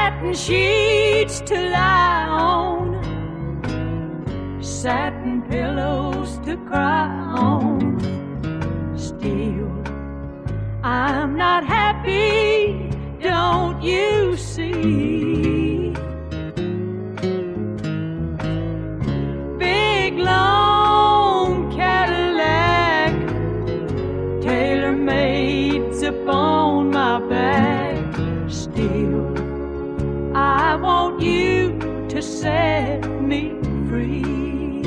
satin sheets to lie on, satin pillows to cry on. Still, I'm not happy, don't you see? Big long Cadillac, tailor mades upon my back. Still, set me free.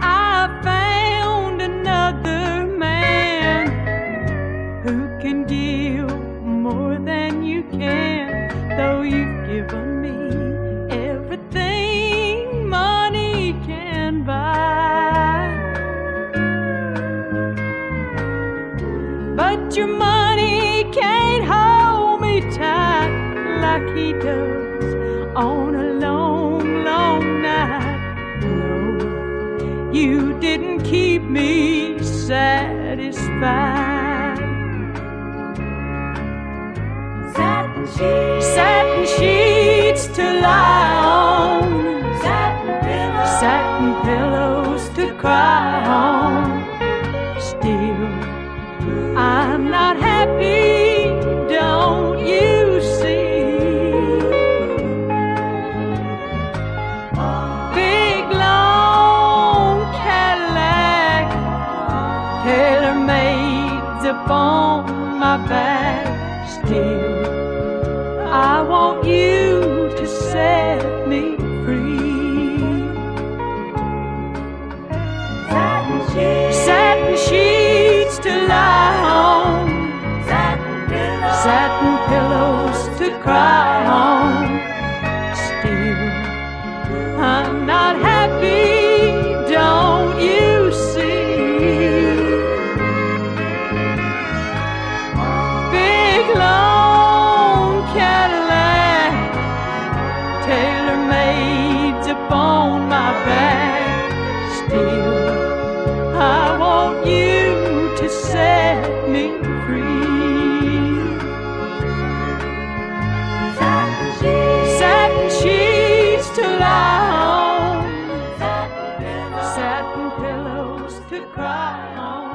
I found another man who can give more than you can, though you've given me everything money can buy. But your money can't like he does on a long, long night. No, you didn't keep me satisfied. Satin sheets, made upon my back. Still, I want you to set me free. Satin sheets, satin sheets to lie on, satin pillows, satin pillows to cry on. Still, I'm dear. I want you to set me free. Satin sheets, to lie on, satin pillows to cry on.